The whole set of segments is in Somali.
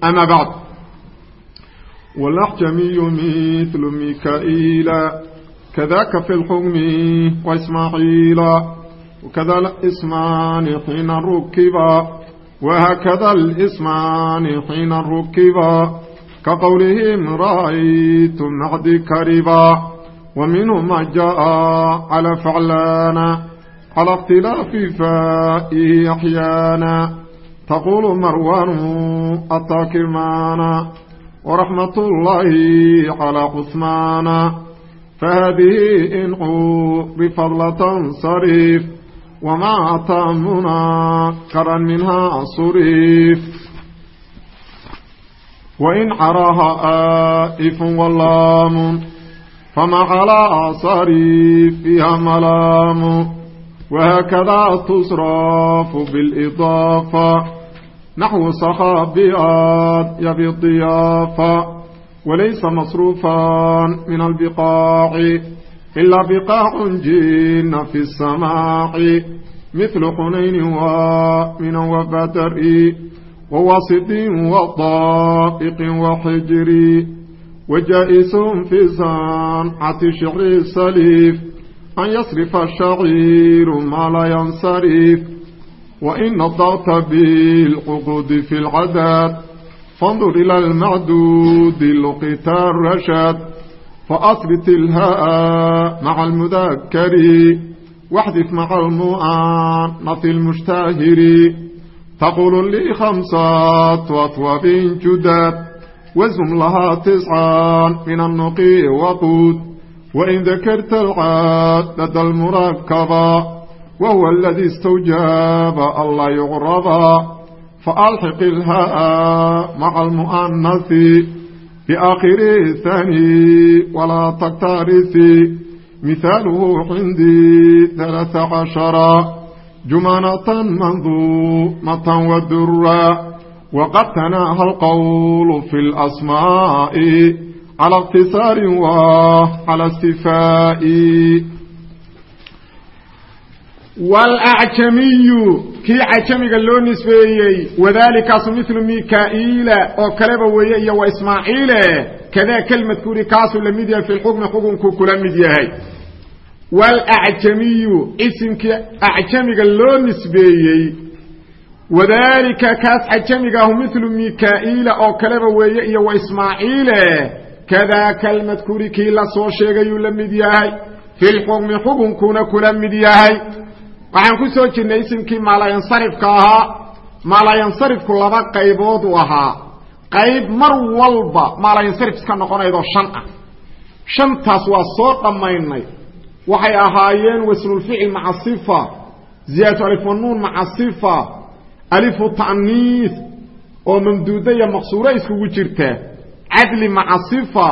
ama bacd wlakjamiyu mithlu mikaiila kadaka fi lxukmi waismaaxiila wakada lismaani xiina rukiba wahakada lismaani xiina rukiba ka qowlihim ra'aytu maxdi kariba waminhuma jaa cala faclaana cala اkhtilaafi faa'ihi axyaana taquulu marwaanu atakirmaana waraxmat ullaahi calaa cusmaana fahadihi inquu bifadlatan sariif wamaa ataamuna qaran minhaa suriif wain caraha aa'ifun walaamun fama calaa sariif fiiha malaamu wahaakadaa tusrafu biliidaafa نحو صخابيات يبي الضيافة وليس مصروفا من البقاع إلا بقاع جين في السماع مثل حنين ومن وبدر وواسط وطائق وحجر وجائز في صنعة شعر السليف أن يصرف الشعير ما لا ينصرف وإن نطقت بالعقود في العدد فانظر إلى المعدود لقيت الرشد فأثبت الهاء مع المذكر واحذف مع المؤنث المشتهر تقول لي خمسات وأثواب جدد وزم لها تسعا من النقي وقود وإن ذكرت wahuwa aladii istawjaaba alla yuqradaa faalxiq ilhaa maca almu'anasi biaakhirihi hani walaa taktarisi mihaaluhu cindii halaaa cashara jumanatan manduumatan wadura waqad tanaaha alqowlu fi lasmaa'i cala ikhtisaarin wa cala istifaa'i wlacjamiyu kii cajamiga loo nisbeeyey wadaalikaasu milu mikaa'iila oo kaleba weeye iyo wa ismaaciile kadaa kalmadkuuri kaasuu la mid yahay fi lxukmi xukunkuu kula mid yahay. Wlacjamiyu isimkii acjamiga loo nisbeeyey wadaalika kaas cajamigaahu milu mikaa'iila oo kaleba weeye iyo wa ismaaciile kadaa kalmadkuuri kii la soo sheegayuu la mid yahay. Filxukmi xukunkuuna kula mid yahay waxaan ku soo jirnay isimkii maalayansarifka ahaa. Maalayansarifku laba qaybood u ahaa. Qayb mar walba maalayansarif iska noqonaydoo shan ah. Shantaas waa soo dhammaynay. Waxay ahaayeen wasnulficil maca sifa ziyaadatu alifwanuun maca sifa alifu ta'niis oo mamduuda iyo maqsuuro iskugu jirta. Cadli maca sifa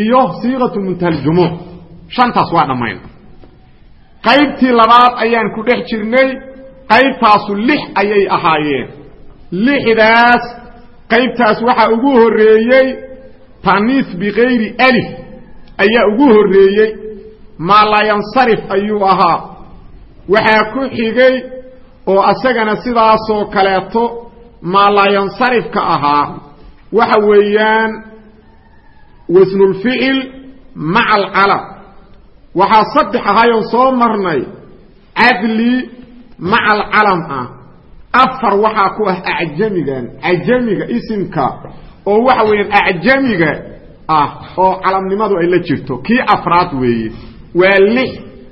iyo siiqatu muntahaljumuuc shantaas waa dhammaynay qaybtii labaad ayaan ku dhex jirnay qaybtaasu lix ayay ahaayeen. Lixdaas qaybtaas waxaa ugu horreeyey taniis bikayri alif ayaa ugu horreeyey maalayansarif ayuu ahaa. Waxaa ku xigay oo asagana sidaasoo kaleeto maalayansarifka ahaa. Waxa weeyaan wasnulficil maca alcalam waxaa saddex ahaayoon soo marnay. Cadli maca alcalam ah. Afar waxaa ku ah acjamigan cajamiga isimka oo waxa weeyaan acjamiga ah oo calamnimadu ay la jirto. Kii afraad weeye? Waa lix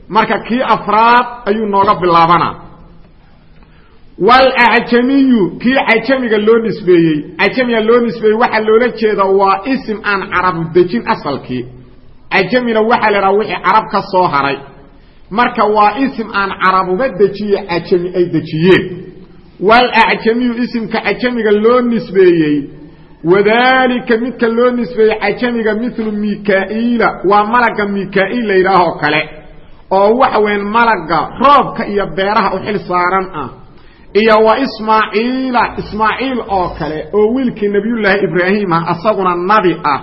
marka kii afraad ayuu nooga bilaabanaa walacjamiyu kii cajamiga loo nisbeeyey. Cajamiga loo nisbeeyey waxaa loola jeeda waa isim aan carabu dejin asalkii cajamina waxaa la idhaha wixii carab ka soo haray. Marka waa isim aan carabuba dejiye cajami ay dejiyeen. Walacjamiyu isimka cajamiga loo nisbeeyey. Wadaalika midka loo nisbeeyey cajamiga milu mikaa'iila waa malagga mikaa'iil la yidhaahoo kale. Oo waxa weyan malagga roobka iyo beeraha u xil saaran ah. Iyo wa ismaaciila ismaaciil oo kale oo wiilkii nabiyullaahi ibraahim ah asaguna nabi ah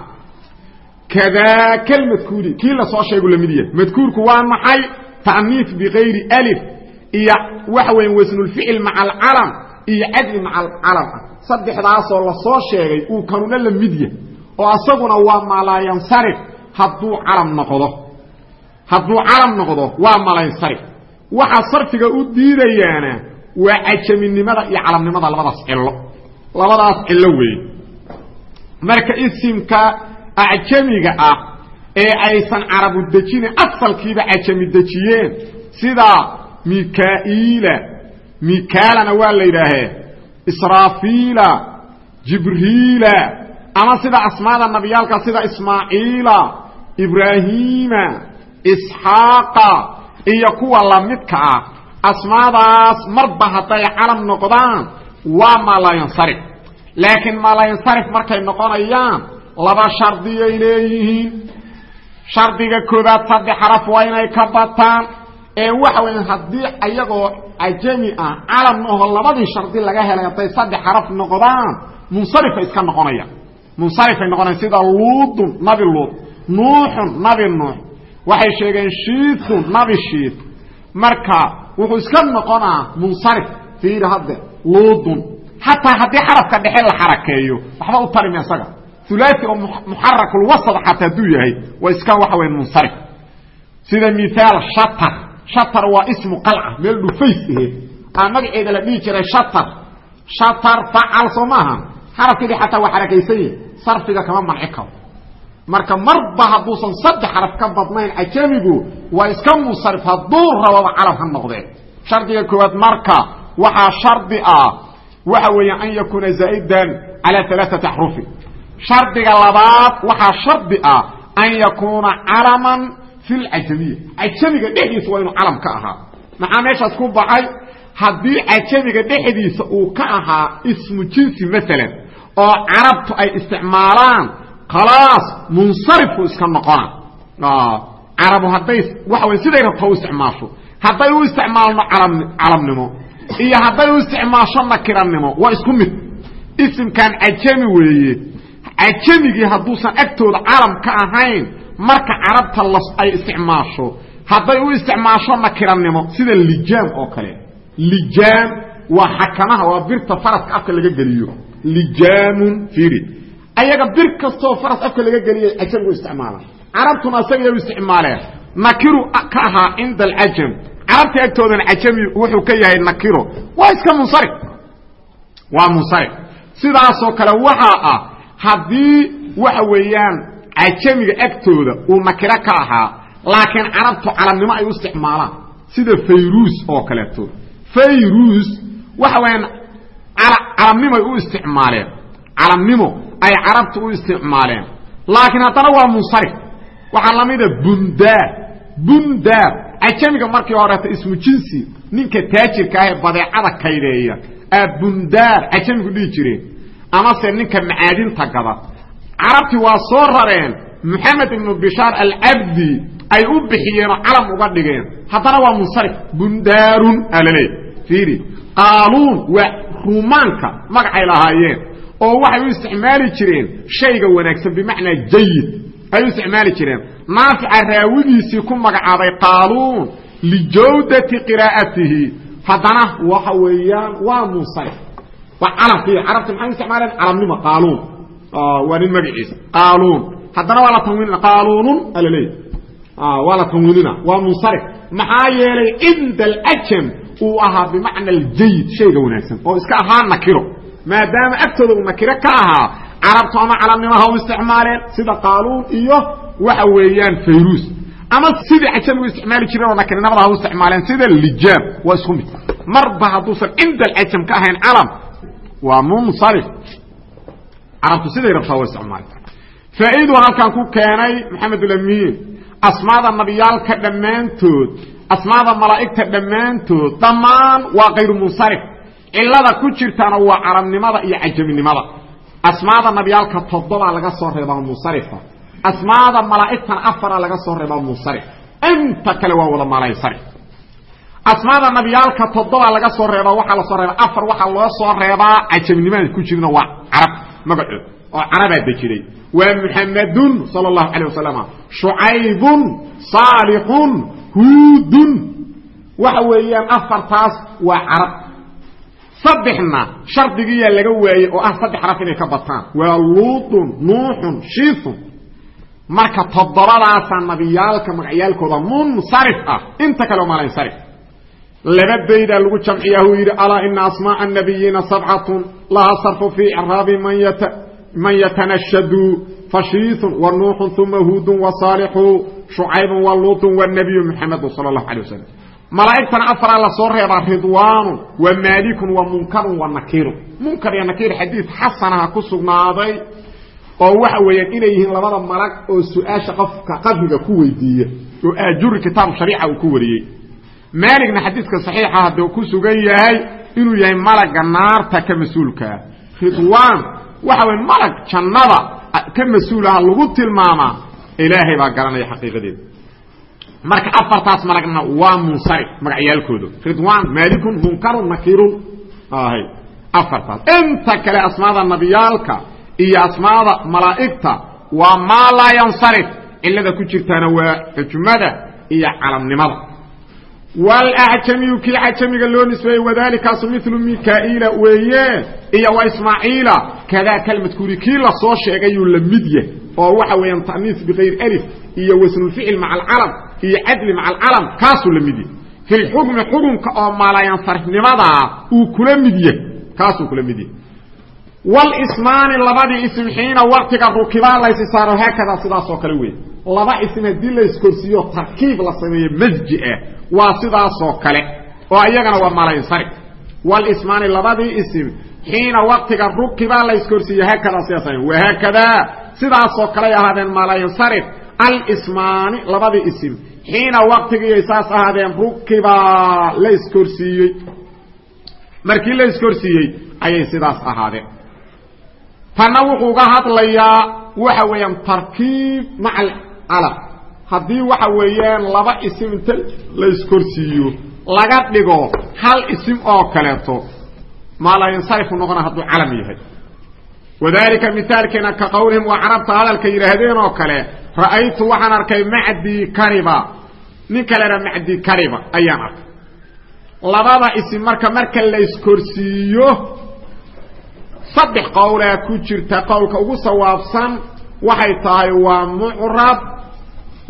kadaaka almadkuuri kii la soo sheegu la mid yahay madkuurku waa maxay ta'niif bikayri alif iyo waxa weya wasnulficil maca alcalam iyo cadli maca alcalam ah saddexdaasoo la soo sheegay uu kanuna la yahay oo asaguna waa malaayansarif hadduu calam noqdo hadduu calam noqdo waa malayansarif waxa sarfiga u diidayaana waa cajaminimada iyo calamnimada labadaas cillo labadaas cillo weeye marka isimka acjamiga ah ee aysan carabu dejinin asalkiiba cajami dejiyeen. Sida mikaa'iila mikaalana waa la yidhaahee israafiila. Jibriila. Ama sida asmaada nabiyaalka sida ismaaciila. Ibraahiima. Isxaaqa. Iyo kuwa lamidka ah. Asmaadaas marba hadday calam noqdaan waa malayansarif laakiin malayansarif markay noqonayaan laba shardiyay leeyihiin. Shardiga koobaad saddex xaraf waa inay ka bataan. Ee waxa weya haddii ayagoo cajami ah calam aho labadii shardi laga helay hadday saddex xaraf noqdaan munsarifay iska noqonayaan. Munsarifay noqonayan sida luudun nabi luud. Nuuxun nabi nuux. Waxay sheegeen shiithun nabi shiith marka wuxuu iska noqonaa munsarif fiiri hadde luudun. Xataa haddii xarafka dhexe la xarakeeyo waxba u tarimi isaga ulaai oo muxarakulwasad xataa hadduu yahay waa iska waxa weya munsarif. Sida miaal shatar shatar waa ismu qalca meel dhufays aheed aa magaceeda la dhihi jiray shatar. Shatar facal soo maaha. Xarafkeedii xataa waa xarakaysan yahi sarfiga kama manci karo. Marka marba hadduusan saddex xaraf ka badnayn cajamigu waa iska munsarif hadduu rababa calab ha noqdee shardiga koowaad marka waxaa shardi ah shardiga labaad waxaa shardi ah an yakuuna calaman fi lcajamiya cajamiga dhexdiisa waa inuu calam ka ahaa. Maxaa meeshaas ku baxay? Haddii cajamiga dhexdiisa uu ka ahaa ismu jinsi maalan oo carabtu ay isticmaalaan khalaas munsarifku iska noqona carabu hadday waxa way siday rabto u isticmaasho. Hadday u isticmaalno calamnimo iyo hadday u isticmaasho nakiranimo waa isku mid. Isimkan cajami weeye cajamigii hadduusan agtooda calam ka ahayn marka carabta ay isticmaasho. Hadday u isticmaasho nakiranimo sida lijaam oo kale. Lijaam waa xakamaha waa birta faraska afka laga geliyo. Lijaamun fiiri ayaga bir kastoo faras afka laga geliyay cajamigu isticmaala carabtuna asagaya isticmaaleen. Nakiru ka ahaa cinda alcajam carabta agtoodana cajami wuxuu ka yahay nakiro waa iska munsarif. Waa munsarif. Sidaasoo kale waxaa ah haddii waxa weeyaan cajamiga agtooda uu nakiro ka ahaa laakiin carabtu calamnimo ay u isticmaalaan sida fayruus oo kaleeto. Fayruus waxa weyaan calamnimoay u isticmaaleen. Calamnimo ay carabtu u isticmaaleen. Laakiin haddana waa munsarif waxaa lamida bundaar bundaar cajamiga markii horeeta ismu jinsi ninka taajirka ah ee badeecada kaydeeya. Aa bundaar cajamigu dhihi jireen amase ninka macaadinta gada carabtii waa soo rareen moxamed ibnu bishaar alcabdi ay u bixiyeenoo calam uga dhigeen. Haddana waa munsarif bundaarun alaleey fiiri. Qaaluun waa ruumaanka magacay lahaayeen oo waxay u isticmaali jireen shayga wanaagsan bimacnaa jayid ay u isticmaali jireen. Naafica raawigiisii ku magacaabay qaaluun lijawdati qiraa'atihi. Haddana waxa weeyaan waa munsarif waa calamkii carabta maxay u isticmaaleen? Calamnimo qaaluun. Waa nin magaciisa. Qaaluun. Haddana waa la tanwiinina. Qaaluunun alaleey. Waa la tanwiinina. Waa munsarif maxaa yeelay cinda alajam uu ahaa bimacna aljayid shayga wanaagsan oo iska ahaa nakiro. Maadaama agtooda uu nakiro ka ahaa carabtu ama calamnimaha u isticmaaleen sida qaaluun iyo waxa weeyaan fayruus. Ama sidii cajamigu isticmaali jireen oo nakirinimada ha u isticmaaleen sida lijaam. Waa isku mid. Marba hadduusan cinda alcajam ka ahayn calam waa munsarif. Carabtu siday rabtaa waa isticmaali faa'iiduu halkan ku keenay maxamedulamiin asmaada nabiyaalka dhammaantood asmaada malaa'igta dhammaantood dhammaan waa kayru munsarif. Cilada ku jirtaana waa carabnimada iyo cajaminimada asmaada nabiyaalka toddobaa laga soo reebaa munsarifa asmaada malaa'igtana afara laga soo reebaa munsarif. Inta kale waa wada malansarif asmaada nabiyaalka toddobaa laga soo reebaa waxaa la soo reebaa afar waxaa loo soo reebaa cajamnimaada ku jirna waa carab magacood oo carabaa dejiray waa muxamadun sal اlahu alيه wasalam shucaybun saalixun huudun waxa weeyaan afartaas waa carab saddexna shardigiyaa laga waayey oo ah saddex raf inay ka bataan waa luutun nuuxun shiifun marka toddobadaasaa nabiyaalka magacyaalkooda munsarif ah inta kale oo malansarif laba baydaa lagu jamciyaa uu yidhi alaa ina asmaaca nabiyiina sabcatun lahaa sarfu fii icraabi man yatanashadu fashiisun wa nuuxun uma huudun wa saalixu shucaybun wa luutun wa nabiyu muxamedun sala allahu calay wasalam malaa'igtana afaraa la soo reebaa ridwaanu wa maalikun wa munkarun wa nakiirun. Munkar iyo nakiir xadiid xasanaha ku sugnaaday oo waxa weeyaan inay yihiin labada malag oo su'aasha qofka qabriga ku weydiiya oo aajuri kitaabu shariica uu ku wariyey maaligna xadiidka saxiixa hadduu ku sugan yahay inuu yahay malaga naarta ka mas'uulkaa ridwaan waxa weye malag jannada ka mas'uulaha lagu tilmaamaa ilaahay baa garanaya xaqiiqadeeda marka afartaas malagna waa munsarif magacyaalkooda ridwaan maalikun munkarun nakiirun. Afartaas. Inta kale asmaada nabiyaalka iyo asmaada malaa'igta waa maa laa yansarif. Cilada ku jirtaana waa xujmada iyo calamnimada wlacjamiyu kii cajamiga loo nisbeeyey wadaalikaasu milu mikaa'iila weeye iyo wa ismaaciila kadaa kalmadkuuri kii la soo sheegayuu la mid yah oo waxa weeyaan ta'niis bikayr alif iyo wasnulficil maca alcalam iyo cadli maca alcalam kaasuu la mid yahy fi lxukmi xukunka oo maalayansarifnimadaa uu kula mid yahy kaasuu kula mid yahy walismaani labadii ism xiina waktiga rukibaa laysi saaro haakadaa sidaasoo kale wey laba ism haddii layskorsiiyo tarkiib la sameeyo masji ah waa sidaasoo kale oo iyagana waa malansarif walismaani labadii ism xiina waktiga rukibaa layskorsiiyo haakadaa sidaas wahaakadaa sidaasoo kaley ahaadeen malansarif alismaani labadii ism xiina waktigiiay saas ahaadeen rukibaa layskorsiiyey markii layskorsiiyey ayay sidaas ahaadeen. Tanna wuxuu ga hadlayaa waxa weeyaan tarkiib maca alcalaq haddii waxa weeyaan laba isim inta layskorsiiyo laga dhigo hal isim oo kaleeto maalayansarifu noqona hadduu calam yahay. Wadalika mithaalkeena ka qowlihim waa carabta hadalka yidhaahdeen oo kale ra'aytu waxaan arkay macdii kariba. Nin kalena macdii kariba ayaan arkay. Labada isim marka marka layskorsiiyo saddex qowlaa ku jirta qowlka ugu sawaabsan waxay tahay waa mucrab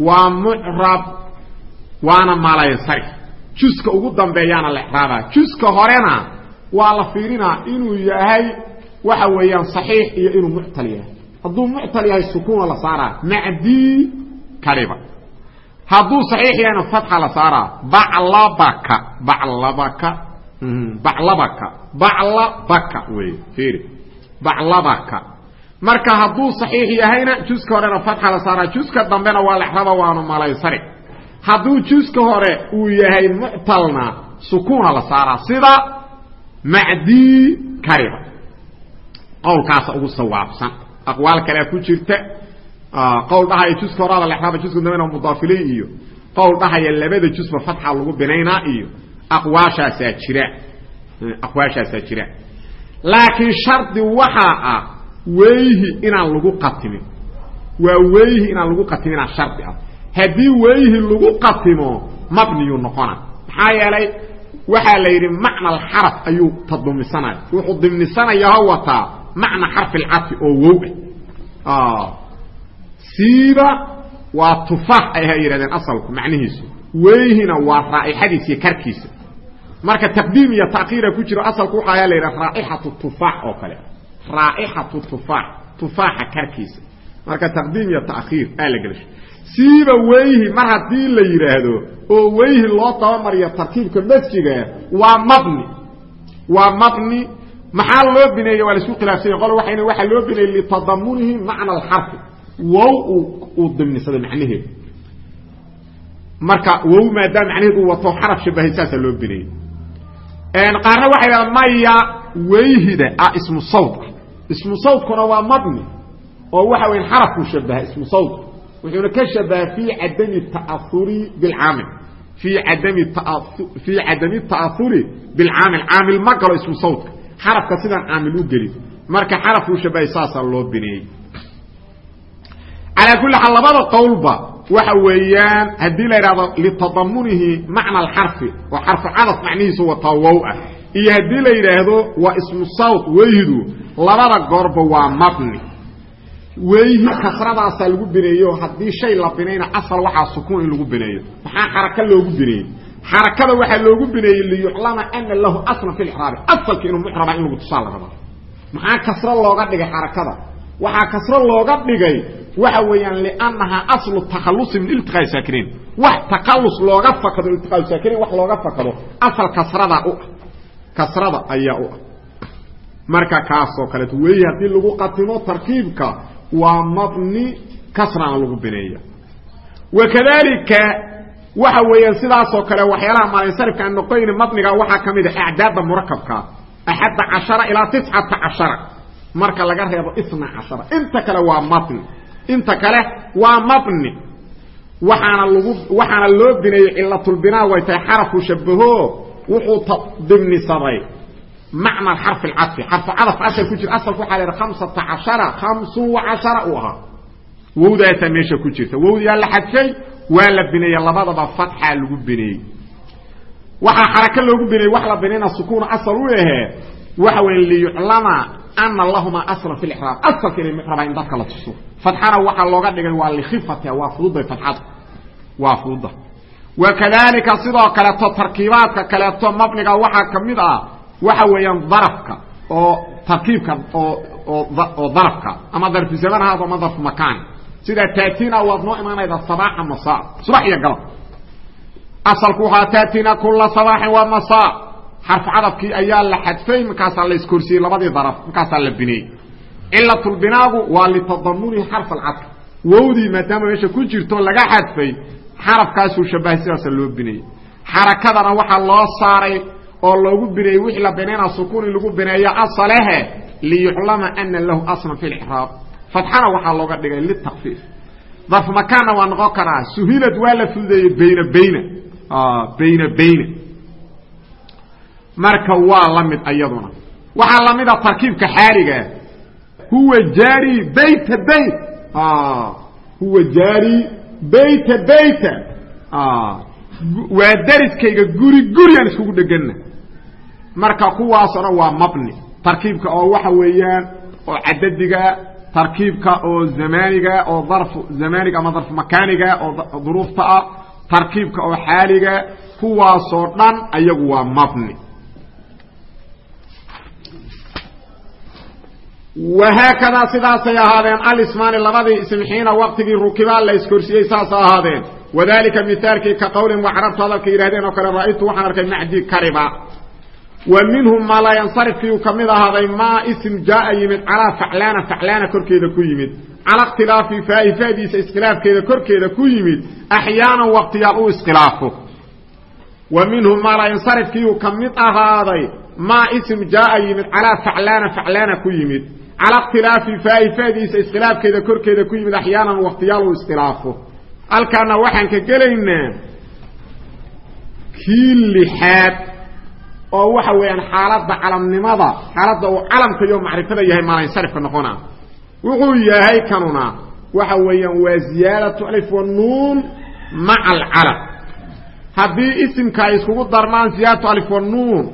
waa mucrab waana malayansarif juska ugu dambeeyaana la exraabaa juska horena waa la fiirinaa inuu yahay waxa weeyaan saxiix iyo inuu muctal yahay. Hadduu muctal yahay sukuuna la saaraa. Macdii kariba hadduu saxiix yahayna fatxa la saaraa. Baclabaka baclabaka. Baclabaka. Baclabaka wey fiiri. Baclabaka marka hadduu saxiix yahayna juska horena fatxa la saaraa juska dambena waa lexraba waanu malaysari hadduu juska hore uu yahay muctalna sukuuna la saaraa. Sida macdii kariba. Qowlkaasa ugu sawaabsan. Aqwaal kalea ku jirta qowl dhahaya juska horaada lexraba juska dambena mudaafiley iyo qowl dhahaya labada jusba fatxa lagu binaynaa iyo aqwaashaasaa jira. Aqwaashaasaa jira. Laakiin shardi waxaa ah weyhi inaan lagu qatimin waa weyhi inaan lagu qatiminaa shardi ah haddii weyhi lagu qatimo mabniyuu noqona maxaa yeelay waxaa la yidhi macna alxaraf ayuu tadumisanaya wuxuu dimnisanayaho wataa macna xarfi lcafi oo wow ah siiba waa tufaax ay ha yidhahdeen asalku macnihiisu. Weyhina waa raa'ixadiisa iyo karkiisa. Marka taqdiim iyo takiira ku jiro asalku waxa ayaa la yidhaha raaixatu tufaax oo kale raaixatu tufaax tufaaxa karkiisa marka taqdiim iyo takiir aa la gelasho siiba weyhi mar haddii la yidhaahdo oo weyhi loo dabamariyo tarkiibka masjiga waa mabni waa mabni maxaa loo bineeye waa la isku khilaafsanya qol waa waxaa loo bineeyey litadamunihi macna alxarfi wow uu dimnisaday macnaheedu marka wow maadaama macnaheedu wato xaraf shabahay saasaa loo bineeyey qaarna waxay dhaha maya weyhida ah ismu sawd ah ismu sawdkuna waa mabni oo waxa weya xarafkuu shabaha ismu sawdku wuxuuna ka shabaha fii cadami taahuri bilcaamil. Fii adami fii cadami ta'ahuri bilcaamil. Caamil ma galo ismu sawdka. Xarafka sidaan caamil u gelin. Marka xarafkuu shabahay saasaa loo bineeyey. Calaa kulli xaal labada qowlba waxa weeyaan haddii la idhahdo litadamunihi macna alxarfi oo xarfu cadaf macnihiisu wataa wow ah iyo haddii la yidhaahdo waa ismu sawt weydu. Labada goorba waa mabni. Weyhi kasradaasaa lagu bineeyo haddii shay la binayna asal waxaa sukuun in lagu bineeyo. Maxaa xaraka loogu bineeyey? Xarakada waxaa loogu bineeyey liyuclama ana lahu aslan fi lcraabi asalka inuu mucraba in lagu tusaa la rabaa maxaa kasro looga dhigay xarakada? Waxaa kasro looga dhigay waxa weeyaan liannahaa aslu takhalusi min iltiqaa saakiriin wax takalus looga fakado iltiqaa saakiriin wax looga fakado asal kasrada u ah kasrada ayaa u ah. Marka kaasoo kaleeto weeyi haddii lagu qatimo tarkiibka waa mabni kasrana lagu bineeya wakadalika waxa weeyaan sidaasoo kale waxyaalaha maalinsarifka aan noqoyn mabniga waxaa ka mid a acdaadda murakabka axadda cashara ilaa tiscata cashara. Marka laga reebo isna cashara. Inta kale waa mabni. Inta kale waa mabni. Waxaana lagu waxaana loo bineeyey cilatulbinaa way tahay xarafku shabaho wuxuu dimnisaday macna xarfi lcadfi xarfu cadaf asal ku jira. Asalku waxaa la hamsata cashara hamsun wa cashara uu ahaa. Wowdaasaa meesha ku jirta. Wowdiyaa la xadfay waa la bineeye labadaba fatxaa lagu bineeyey waxaa xaraka loogu bineeyey wax la binayna sukuuna asal u ahee waxa weya liyuclama ana lahuma aslan fi lixraab asalka inay mucrabaa in dadka la tuso. Fatxana waxaa looga dhigay waa likhifatiha waa fududay fatxada waa fududa wakadalika sidoo kaleeto tarkiibaadka kaleeto mabniga waxaa ka mid ah waxa weeyaan darafka oo tarkiibka oo oo darafka ama darfu zaman ahaado ama darfu makaan. Sida taatina waad noo imaanayda sabaaxa masa subax iyo galab. Asalku waxaa taatina kula sabaaxin waa masa xarfu cadafkii ayaa la xadfay markaasaa la iskorsiyey labadii daraf markaasaa la bineeyey cilatulbinaagu waa litadamunihi xarf alcadf wowdii maadaama meesha ku jirto laga xadfay xarafkaasuu shabahay sidaasa loo bineeyey xarakadana waxaa loo saaray oo loogu bineeyey wixii la binayna sukuun in lagu bineeyo asalehe liyuclama ana lahu aslan fi lcraab fatxana waxaa looga dhigay litakfiif. Darfu makaanna waa noqon karaa suhilad waa la fududeeyey bayna bayna. Bayna bayna. Marka waa la mid ayaduna. Waxaa lamida tarkiibka xaaligaa huwa jaari bayta bayt. Huwa jaari bayta bayta waa dariskayga guri gurigaan iskugu dhegana marka kuwaasoo dhan waa mabni. Tarkiibka oo waxa weeyaan oo cadadiga tarkiibka oo zamaniga oo darfu zamaniga ama darfu makaaniga oo duruufta ah tarkiibka oo xaaliga kuwaasoo dhan ayagu waa mabni wahaakadaa sidaasay ahaadeen alismaani labadii ism xiina rukibaa la iskorsiyey saas ahaadeen wadalika mithaalkii ka qowlin waa carabtu hadalka yidhahdeen oo kale ra'aytu waxaan arkay macdi kariba wa minhum maa laa yansarifkiiu ka mid ahaaday maa ism jaaa yimid calaa faclaana faclaana korkeeda ku yimid cala ikhtilaafi faa'i fa'diisa iskhilaafkeeda korkeeda ku yimid axyaanan waqtiyaal u iskhilaafo wa minhum maa laa yansarifkiiu ka mid ahaaday maa ism jaaa yimid calaa faclaana faclaana ku yimid cala ikhtilaafi faa'i fa'diisa iskhilaafkeeda korkeeda ku yimid axyaanan waqtiyaal u iskhilaafo halkaana waxaan ka gelaynaa kii lixaad oo waxa weeyaan xaaladda calamnimada xaaladda uu calamka iyo macrifada yahay maalansarifka noqona wuxuu yahay kanuna waxa weeyaan waa ziyaadatu alif wanuun maca alcalam haddii isimka ay iskugu darmaan ziyaadatu alif wanuun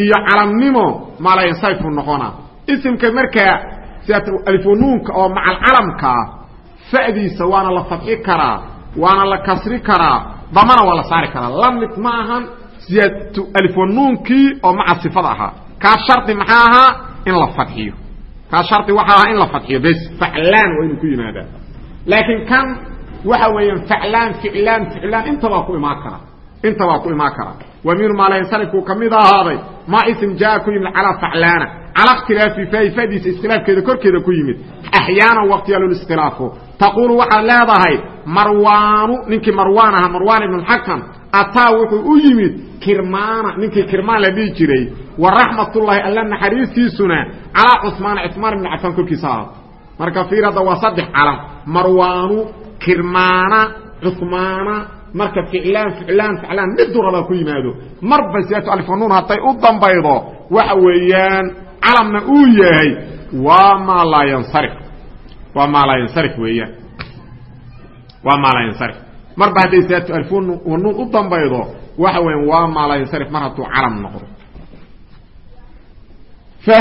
iyo calamnimo maalansarifu noqona isimka markaa ziyaadatu alif wanuunka oo maca alcalamkaa fa'diisa waana la fadxi karaa waana la kasri karaa damana waa la saari karaa. La mid ma ahan ziyaadatu alifwanuunkii oo maca sifada ahaa. Kaa shardi maxaa ahaa? In la fadxiyo. Kaa shardi waxaa ahaa in la fadxiyo. Bes faclaan waa inuu ku yimaadaa. Laakiin kan waxa weeyaan faclaan ficlaan ficlaan intabaa ku imaan kara intabaa ku imaan kara wa minhu maalaynsarifkuu ka mid ahaaday maa ism jaa ku yimid calaa faclaana cala ikhtilaafi faa'i fadiisa iskhilaafkeeda korkeeda ku yimid axyaanan waqtiyaaluliskhilaafo taquulu waxaad leedahay marwaanu ninkii marwaan ahaa marwaan ibnu lxakam ataa wuxuu u yimid kirmaana ninkii kirmaan la dhihi jiray wa raxmatullaahi alla naxariistiisuna calaa cumaana cumaan ibni cafaan korkiisa ahaato marka fiir hadda waa saddex calam marwaanu kirmaana cumaana marka ficlaan ficlaan ficlaan miduu rabaa ku yimaado. Marba siyaatu alfanuun hadday u dambaydo. Waxa weeyaan calamna uu yahay waa maa laa yansarif. Waa maa laa yansarif weeyaan. Waa maa laa yansarif. Marba hadday siyaatu alfanuun u dambaydo waxa weeyaan waa maa laa yansarif. Mar hadduu calam noqdo. Fa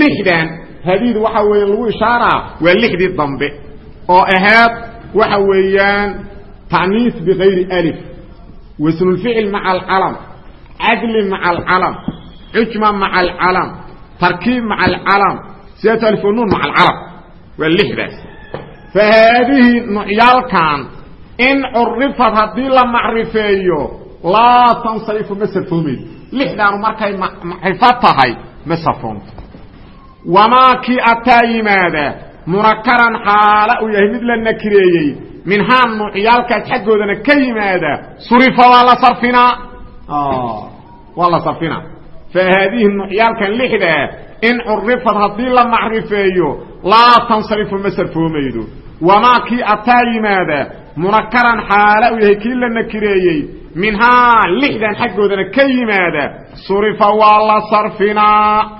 lixdan haadiid waxa weeya lagu ishaaraa waa lixdii dambe. Oo ahaad waxa weeyaan taniis biayri alif wasnulficil maca alcalam cadli maca alcalam xujma maca alcalam tarkiib maca alcalam siyaatu alif wanuun maca alcalam waa lixdaas fa haadihi nucyaalkan in curifad haddii la macrifeeyo laa tansarifu ma sarfoomeyd lixdaanu markay macrifo tahay ma sarfoonto wamaa kii ataa yimaada munakaran xaala uu yahay mid la nakireeyey minhaa nuucyaalkaas xaggoodana ka yimaada surifa waa la sarfinaa. Waa la sarfinaa. Fa haadihi nuucyaalkan lixdaa in curifad haddii la macrifeeyo laa tansarifu ma sarfoomaydo. Wamaa kii ataa yimaada munakaran xaala uu yahay kii la nakireeyey minhaa lixdan xaggoodana ka yimaada surifa waa la sarfinaa.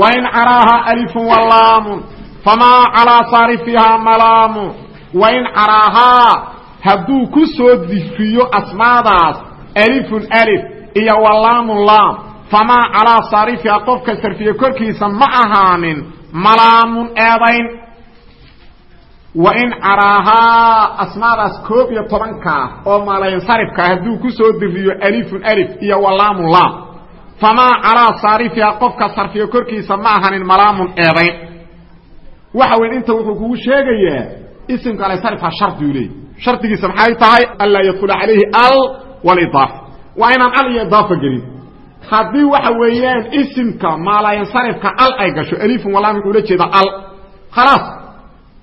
Wain caraaha alifun walaamun famaa calaa saarifihaa malaamu wain caraahaa hadduu ku soo difiyo asmaadaas alifun alif iyo walaamun laam famaa calaa saarifiha qofka sarfiye korkiisa ma ahaanin malaamun eedayn. Wain caraahaa asmaadaas koob iyo tobankaa oo malansarifkaa hadduu ku soo diriyo alifun alif iyo walaamun laam famaa calaa saarifiha qofka sarfiye korkiisa ma ahaanin malaamun eedayn. Waxa weyn inta wuxuu isimka alsarfa shardiu leey shardigiisa maxay tahay? Anlaa yadkula calayhi al walidaaf waa inaan al iyo idaafa gelin. Haddii waxa weeyaan isimka maalayansarifka al ay gasho alifun walaami ula jeeda al. Khalaas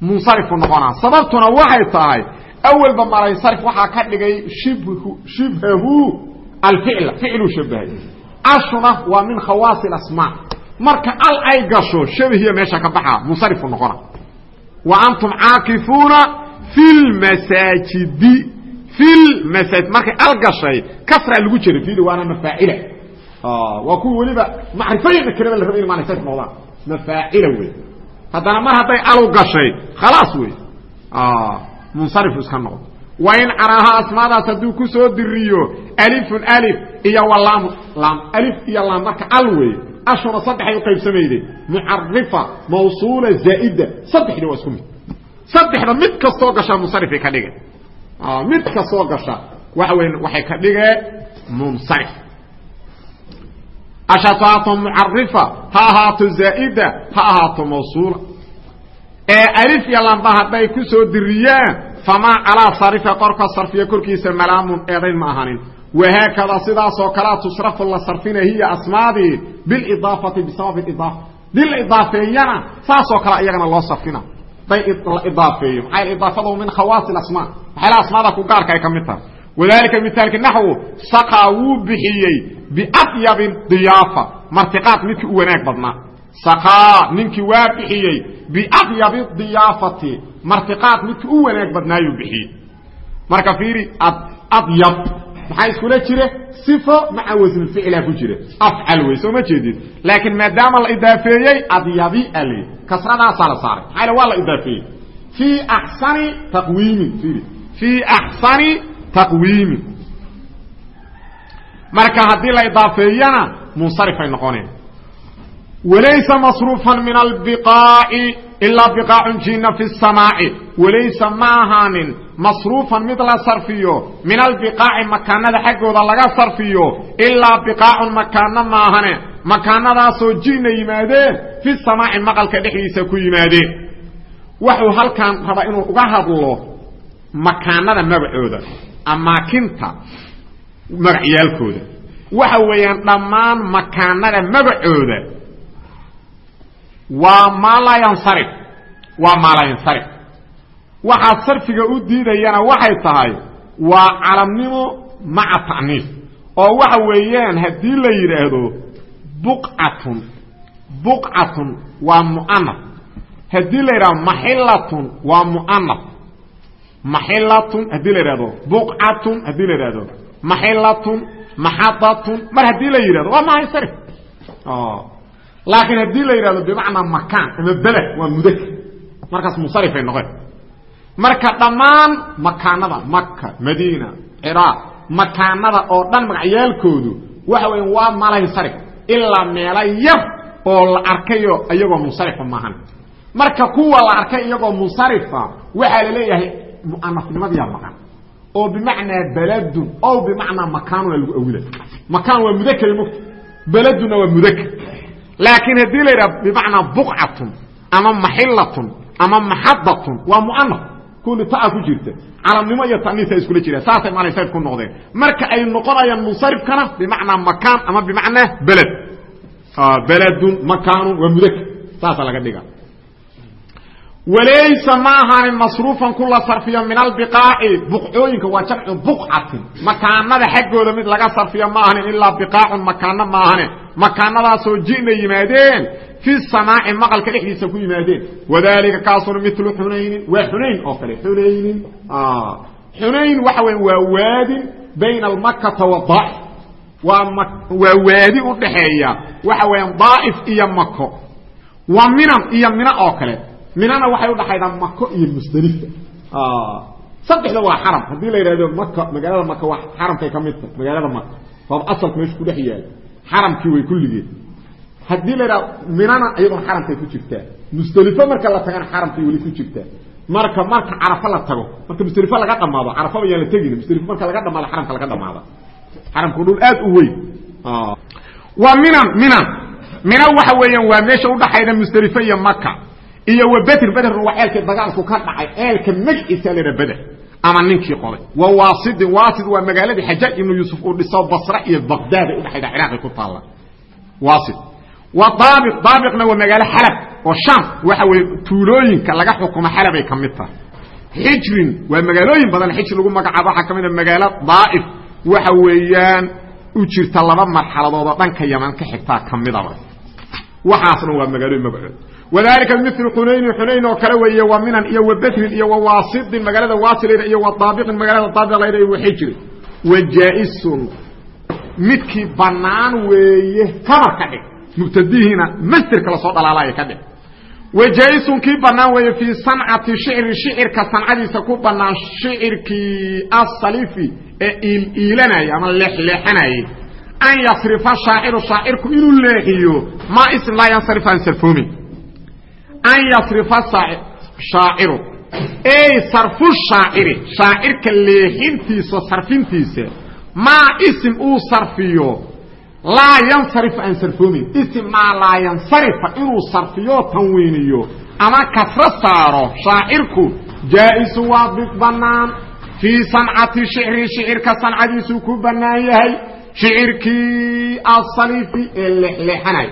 munsarifu noqonaa. Sababtuna waxay tahay awalba maalayansarif waxaa ka dhigay shibhu shibhahu alficla ficluu shabahay ashuna waa min khawaasi asmaa marka al ay gasho shabahiya meesha ka baxaa munsarifu noqona wa antum caakifuuna fi lmasaajidi i masaajid. Markay algashay kasraa lagu jira il waana mafaacila ah, waa kuwa weliba macrifooyina kelima la raba in maanasayid noodaan mafaacila wey. Haddana mar hadday alu gashay khalaas wey. Ah, Munsarifu iska noqdo. Wain caraaha asmaadaas hadduu ku soo diriyo alifun alif iyo walaam laam alif iyo laam marka al wey ashuna saddexay u qaybsamayde mucarifa mawsuula zaa'ida saddexdii waa isku mid. Saddexda mid kastoo gashaa munsarifay ka dhige mid kastoo gasha waxa weya waxay ka dhigeen munsarif. Ashatu ahaato mucarifa ha ahaato zaa'ida ha ahaato mawsuula. Ee alif iyo lamba wahaakada sidaasoo kalea tusrafu la sarfina hiya asmaadii bilidaafati bisababi idaafa dii la idaafeeyana saasoo kale iyagana loo sarfina day la idaafeeyo maxaa idaafadu min khawaasi asmaa waxyaala asmaada ku gaarka ay ka mid tahay wadalika mithaalki naxwu saqaa wuu bixiyey biadyabi diyaafa martiqaad midkii u wanaag badnaa saqaa ninkii waa bixiyey biadyabi diyaafati martiqaad midkii u wanaag badnaayuu bixiyey marka fiiri adyab maxaa iskula jira sifo maca wasnulficla ku jira afcal wey soo ma jeedid laakiin maadaama la idaafeeyey adyabi al kasradaasaa la saaray. Maxaa waa la idaafeeyey. Fii axsani taqwiimin fii axsani marka haddii la idaafeeyana munsarifay noqoneen. Walaysa masruufan min albiqaaci ilaa biqaacun jiina fi samaaci walaysa ma ahaanin masruufan mid la sarfiyo min albiqaaci makaanada xaggooda laga sarfiyo ilaa biqaacun makaano maahane makaanadaasoo ji'na yimaadeen fi samaaci maqalka dhexdiisa ku yimaadeen wuxuu halkan rabaa inuu uga hadlo makaanada magacooda amaakinta magacyaalkooda. Waxa weeyaan dhammaan makaanada magacooda waa maa laa yansarif waa maa laa yansarif waxaa sarfiga u diidayana waxay tahay waa calamnimo maca ta'niif oo waxa weeyaan haddii la yidhaahdo buqcatun buqcatun waa mu'anaf haddii la yidhahdo maxilatun waa mu'anaf maxilatun haddii la yidhahdo buqcatun haddii la yidhahdo maxilatun maxadatun mar haddii la yidhahdo waa mahaysari laakiin haddii la yidhahdo bimacnaa makaan ama beled waa mudakr markaas musarifay noqon marka dhammaan makaanada maka madiina ciraaq makaanada oo dhan magacyaalkoodu waxa weya waa malaysarif ilaa meelo yar oo la arkayo iyagoo munsarifa maahan. Marka kuwa la arkay iyagoo munsarifa waxaa la leeyahay mu'anafnimadiyaa maqan. Oo bimacnaa beladun o bimacnaa makaanuna lagu awila makaan waa mudakr mugta beladuna waa mudakr laakiin haddii la yidhaha bimacnaa buqcatun ama maxilatun ama maxadatun waa mu'anaf kuli taa ku jirta. Calamnimo iyo taniisa iskula jiraan saasay malaysarif ku noqdeen. Marka ay noqonayaan munsarifkana bimacnaa makaan ama bimacnaa beled. Beledun makaanun waa mudakr saasa laga dhiga walaysa ma masruufan ku la sarfiyo min albiqaaci buqcooyinka waa jamcu buqcatin makaanada xaggooda mid laga sarfiyo ma ilaa biqaacun makaano ma makaanadaasoo ji'na yimaadeen fi samaaci maqalka dhexdiisa ku yimaadeen wadalika kaasuna milu xunaynin waa xunayn oo kale xunaynin xunayn waxa weya waa waadin bayna almakata wa daa'if waa waa waadi u dhaxeeya waxa weeyaan daa'if iyo mako waa minan iyo mino oo kale minana waxay udhaxaydaa mako iyo musdelifa saddexda waa xaram haddii la yidhahdo maka magaalada maka waa xaramkay ka mid tahay magaalada maka waaba asalka meesha ku dhex yaalla xaramkii way kulligeed haddii la yidhahdo minana iyadoo xaramkay ku jirtaa. Musdelifo marka la tagana xaramkay weli ku jirtaa. Marka marka carafo la tago marka musdelifo laga dhamaado carafaba yaan la tegin musdelifo marka laga dhamaado xaramka laga dhamaada xaramku dhul aad u weyn. Waa minan minan. Mina waxa weeyaan waa meesha udhaxayda musdelifo iyo maka iyo wa bedr bederna waa ceelkii dagaalku ka dhacay ceelka magaciisa laa beder ama ninkii qoday wa waasidin waasid waa magaaladii xajaaj ibnu yuusuf uu dhiso basre iyo baqdaad ay udhaxayda ciraaqi ku taalla. Waasid wa daabiq daabiqna waa magaalo xalab oo sham. Waxa weeye tuulooyinka laga xukumo xalabay ka mid tahay. Xijrin waa magaalooyin badan. Xijri lagu magacaabo waxaa ka mid a magaalo daa'if. Waxa weeyaan u jirta laba marxaladood oo dhanka yaman ka xigtaa ka midaba waxaasna waa magaalooyin magacood wadalika milu xunayni xunayn oo kale weeye wa minan iyo wa bedrin iyo wa waasidin magaalada waasileyda iyo wa daabiqin magaalada daabiqlayda iyo wa xijri wa jaa-isun midkii bannaan weeye kabar ka dhig mubtadihiina masderka la soo dhalaalaya ka dhig. Wa jaa-isun kii bannaan weeye fii sancati shicri shicirka sancadiisa ku bannaan shicirkii asalifi ee iiliilanayay ama leexleexanayay an yasrifa shaaciru shaacirku inuu leexiyo maa ism laa yansarif aan sarfoomin. An yasrifa shaaciru. Ey sarfu shaaciri shaacirka leexintiisa sarfintiisa maa isim uu sarfiyo laa yansarif aan sarfoomin. Isim maa laa yansarifa inuu sarfiyo tanwiiniyo ama kasro saaro shaacirku jaa-isu waa bid bannaan. Fii sancati shicri shicirka sancadiisuu ku bannaan yahay. Shicirkii asalifi ee leexleexanay.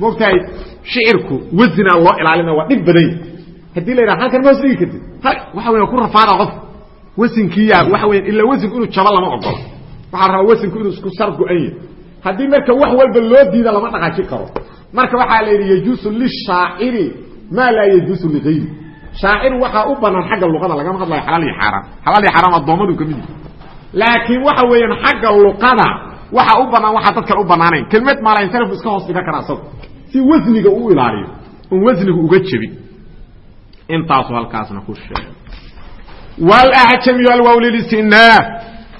Mogtahay shicirku wasinaa loo ilaalina waa dhib badanya haddii la yidhaha halkan ma hoos dhigi kartid waxa weya ku rafaada qof. Wasinkiiyaa waxa weya ilaa wasinku inuu jabo lama ogolo waxaa la rabaa wasinku inuu isku sar go-an yahay haddii marka wax walba loo diida lama dhaqaaji karo. Marka waxaa la yidhi yajuusu lishaaciri maa laa yajuusu ligayri. Shaacir waxaa u banaan xagga luqada lagama hadlayo xalaal iyo xaaraan xalaal iyo xaaraan addoommadu ka mid yihi laakiin waxa weeyaan xagga luqada waxaa u banaan waxaa dadkan u banaanayn kelmad maalansarifku iska hoos dhigan kara asago si wasniga uu ilaaliyo un wasnigu uga jebin intaasu halkaasna ku sheegay. Wlacjamiyu alwaw lilistinaa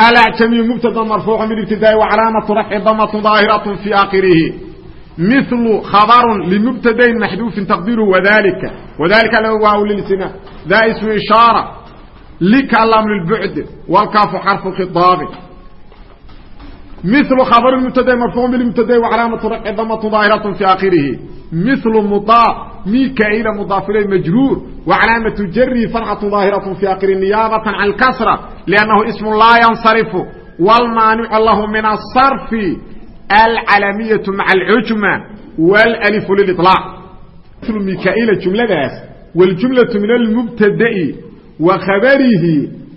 alacjamiyu mubtada marfuucu min ibtidaai wacalaamatu rafci damatu daahiratu fi akhirihi milu khabarun limubtadayn maxduufin taqdiru wadalika wadalika alwaw lilistinaa da ismu ishaara lika lam lilbucd wlkaafu xarfu khidaabi مثل خبر المبتدا مرفوع بالمبتدا وعلامه رفع ضمه ظاهره في اخره مثل مضاف ميكائيل مضاف اليه مجرور وعلامه جره فرحه ظاهره في اخر نيابه عن الكسره لانه اسم لا ينصرف والمانع له من الصرف العلميه مع العجمه والالف للاطلاق مثل ميكائيل جمله والجمله من المبتدا وخبره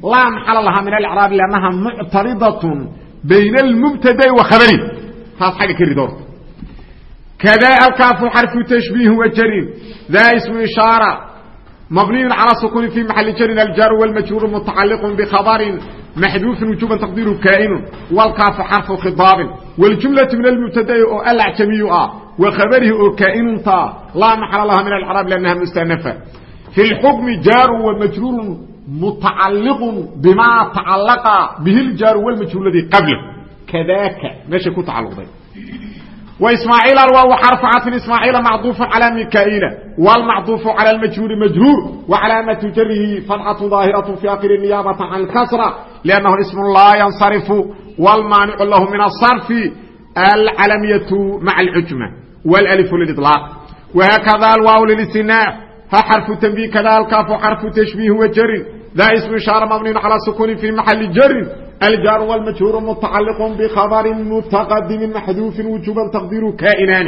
لا محل لها من الاعراب لانها معترضه bayn almubtada'i wa khabari taas xagga ka rid horta kada alkaafu xarfu tashbiihi wa jarin daa ismu ishaara mabniyu calى sukuni fi maxali jarin aljaaru wاlmajhuuru mutacaliq bkhabrin maxduufin wujuban taqdiiru kaa'inu wlkaafu xarfu khidaabin wاljumlaةu min almubtada'i oo alacjamiyu ah wa khabarihi oo kaa'inunta laa maxala laha min alcraab lannaha mustanafa fi اlxukmi jaaru wamajruuru mutacaliqu bima tacalaqa bihi ljaaru wاlmajhuur ladii qabla kadaaka meeshay ku tacaluqday وإسماعيل الواو حرف عطف إسماعيل معطوف على ميكائيل والمعطوف على المجهور مجهور وعلامة جره فتحة ظاهرة في آخر النيابة عن الكسرة لأنه اسم لا ينصرف والمانع له من الصرف العلمية مع العجمة والألف للإطلاق وهكذا الواو للاستثناء حرف تنبيه كذا الكاف حرف تشبيه وجر ذا اسم إشارة مبني على سكون في محل جر الجار والمجهور متعلق بخبر متقدم محذوف وجوبا تقدير كائنان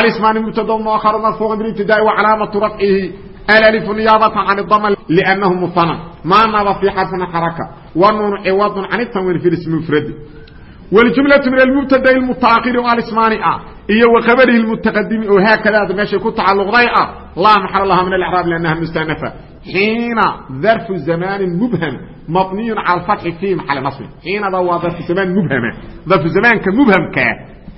الاسمان مبتدا مؤخر مرفوع بالابتداء وعلامه رفعه الالف نيابه عن الضم لانه مثنى ما نض في حرف حركه والنون عوض عن التنوين في الاسم المفرد والجمله من المبتدا المتاخر والاسمان اه iyo وخبره المتقدم وهكذا ماشي ku tacaluqday ah la maxal laha min al-i'rab lanaha mustanafa حين ظرف زمان مبهم مبني على الفتح في محل نصب حين ذا ظرف زمان مبهم ظرف زمان كمبهم ك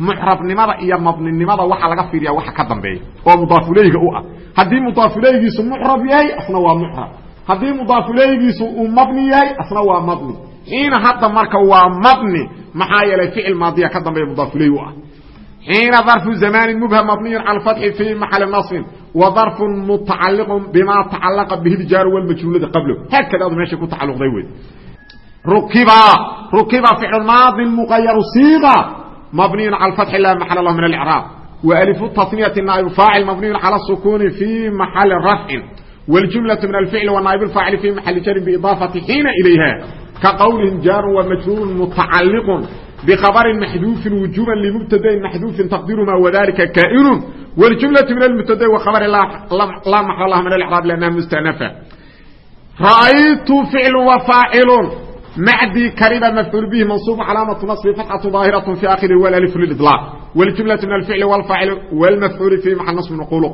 محرف نمada iyo mabni nimada waxa laga fiiriya waxa ka dambeeya oo mudaaf ilayhi u ah hadii mudaaf ilayhi su muhrab yahay asna waa muhrab hadii mudaaf ilayhi su uu mabni yahay asna waa mabni حين hadda marka waa mabni maxaa yeelay ficil maadiya ka dambeeya mudaaf ilayhi u ah حين ظرف زمان مبهم مبني على الفتح في محل نصب وظرف متعلق بما تعلق به الجار والمجهول الذي قبله هكذا ماشي كنت تعلق ذي وين ركب ركب فعل ماض مغير صيغه مبني على الفتح لا محل له من الاعراب والف التصنيه النائب فاعل مبني على السكون في محل رفع والجمله من الفعل والنائب الفاعل في محل جر باضافه حين اليها كقول جار ومجرور متعلق بخبر محذوف وجوبا لمبتدا محذوف تقدير ما وذلك كائن والجملة من المبتدا وخبر لا لا محل الله من الاعراب لانها مستأنفة رأيت فعل وفاعل معدي كريم مفعول به منصوب علامة نصب فتحة ظاهرة في آخر والالف للإطلاق والجملة من الفعل والفاعل والمفعول في محل نصب نقول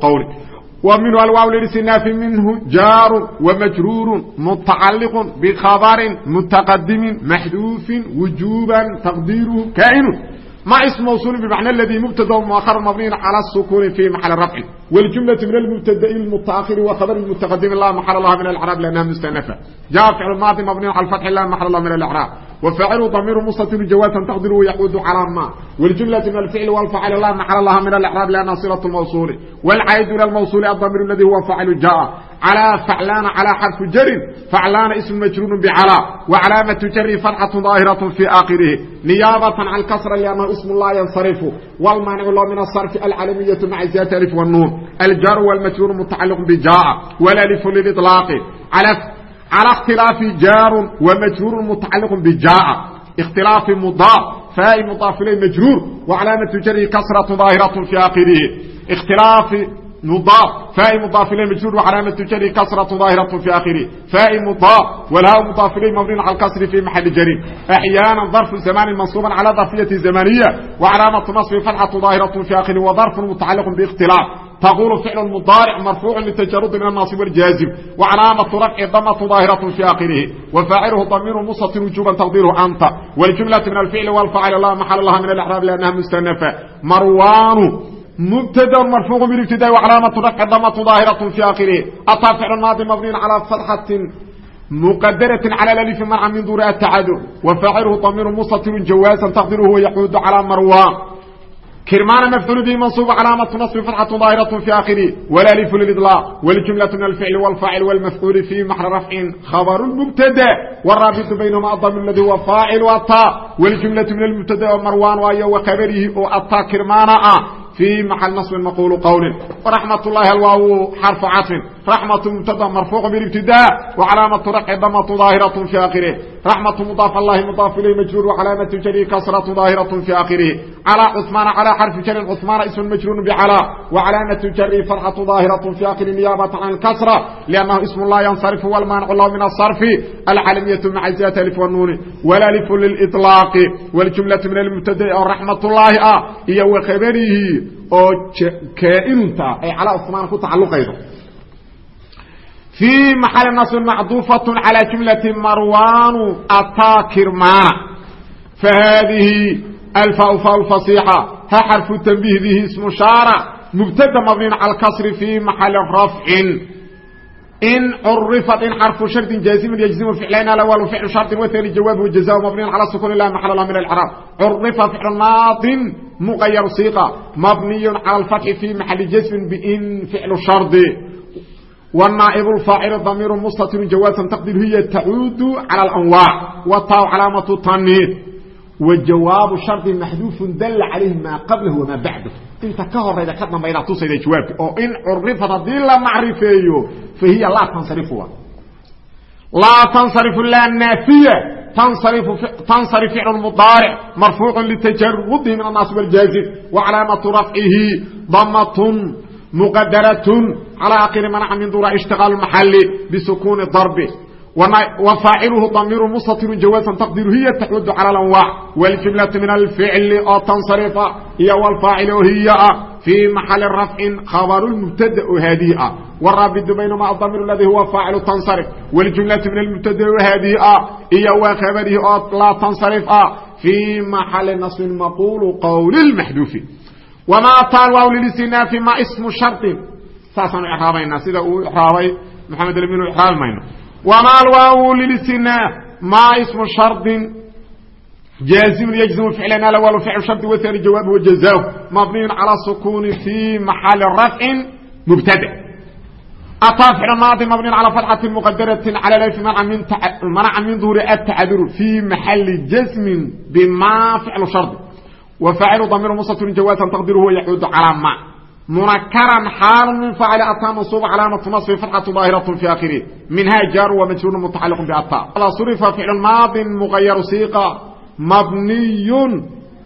w minhu alwaaw lisinaafi minhu jaarun wamajruurun mutacaliqun bikhabarin mutaqadimin maxduufin wujuban taqdiiruhu kaainun ma ism mawsuulin bimacna aladii mubtada muakhar mabniyin cala sukuuni fi maxali rafci wاljumlaةu min almubtada'i mutaakhiri wakhabari mutaqadimi la maxal lah min alcraab liannaha mustanafa jaa ficlu maadi mabniyu cala fatxi la maxal lah min alcraab وفاعله ضمير مستتر جوازا تقدره يعود على ما والجملة من الفعل والفعل لا محل الله من الإعراب لأنها صلة الموصول والعائد إلى الموصول الضمير الذي هو فاعل جاء على فعلان على حرف جر فعلان اسم مجرور بعلى وعلامة جر فتحة ظاهرة في آخره نيابة عن الكسر لأنه اسم لا ينصرف والمانع له من الصرف العلمية مع زيادة الف والنون الجر والمجرور متعلق بجاء والالف للإطلاق على على اختلاف جار ومجرور متعلق بجاء اختلاف مضاف فاء مضاف اليه مجرور وعلامة جره كسرة ظاهرة في آخره اختلاف مضاف فاء مضاف اليه مجرور وعلامة جره كسرة ظاهرة في آخره فاء مضاف والهاء مضاف اليه مبني على الكسر في محل جر احيانا ظرف زمان منصوبا على ظرفية زمنية وعلامة نصب فتحة ظاهرة في آخره وظرف متعلق باختلاف تقول فعل مضارع مرفوع للتجرد من الناصب والجازم وعلامة رفع ضمة ظاهرة في آخره وفاعله ضمير مستتر وجوبا تقديره أنت والجملة من الفعل والفاعل لا محل لها من الإعراب لأنها مستنفة مروان مبتدا مرفوع بالابتداء وعلامة رفع ضمة ظاهرة في آخره أطى فعل ماضي مبني على فتحة مقدرة على الالف منع من ضروء التعادل وفاعله ضمير مستتر جوازا تقديره يحود على مروان كرمان مفعول به منصوب علامة نصب فتحة ظاهرة في آخره والالف للإطلاق والجملة من الفعل والفاعل والمفعول في محل رفع خبر المبتدا والرابط بينهما الضمير الذي هو فاعل والطاء والجملة من المبتدا ومروان وأي وخبره وأطا كرمان آه في محل نصب مقول قول ورحمة الله الواو حرف عطف رحمة مبتدا مرفوع بالابتداء وعلامة رفع ضمة ظاهرة في آخره رحمة مضاف الله مضاف إليه مجرور وعلامة جري كسرة ظاهرة في آخره calى cثmaan calى xarفi jarin cثmaana ism majruur bclى وcalaamaة jari فatxaة ظaahiraة في akri نiyaabaة can اkasra لأnnahu ism laa ynصرف wاlmaanc lah min الصرف alcalamiyaة maca ziyat alf wnuuni wlalf lلطلاaq wاljumlaة min اlmubtada'i oo raxmat الlaahi ah iyo wakhabarihi oo kaainunta ay calى cثmaan ku tacaluqaydo في محل نصب معطوفة على جملة مروان أtا كرmاna فhذه الفاء فاء الفصيحة h حرف تنبيه به اسم شhارة مبتد مبني على الكسر في محل رفع إن عرفت إن حرف شرط جازم يجزم فعلين الأول فعل شرط والثاني جوابه جزاء مبني على السكون لا محل له من الإعراب عرف فعل ماض مغير صيغة مبني على الفتح في محل جزم بإن فعل شرط والنائب الفاعل ضمير مستتر جوازا تقدير هي تعود على الأنواع والطاء علامة التنيث وجواب شرط محذوف دل عليه ما قبله وما بعده انت كهر اذا كدنا بينا توسيده جوابك او ان عرفت دي لا معرفيه فهي لا تنصرف لا تنصرف لا نافيه تنصرف تنصرف فعل مضارع مرفوع لتجرده من الناصب الجازم وعلامه رفعه ضمه مقدرة على آخر منع من dور اشتغال المحل بسكون الضرب وفاaعله ضمير مستر جواaزا تقدير هي تحud على الأنواع والجملة من الفعل oo تنصرف iyo والفاaعل هي في محل رفع خبر المبتدأ هذه والرابط بينما الضمير الذي هو فاعل تنصرف والجملة من المبتدأ هذه iyo وخبره oo لا تنصرف في محل نصب مقول قول المحذوف wma tanwaw lilstinaafi ma ismu sharin saasaanu icraabaynaa sida uu iraabay maxamed minu iraabi mayno wmalwaw lilstinaaf ma ismu shardin jaazimun yajzimu ficlan alawal ficlu shardi waani jawaabu wajazaahu mabniyun calaa sukuuni fi maxali rafcin mubtada ataa ficlu maadi mabniyun calaa fatxati muqadaratin cala fi manaca min duhuri atacadur fi maxali jasmin bima ficlu shardi وفاعل ضمير مستتر جوازا تقديره يعود على ما منكرا حال من فاعل أتى منصوب علامة نصب فتحة ظاهرة في آخره منها جار ومجرور متعلق بأتى على صرف فعل ماض مغير سيقة مبني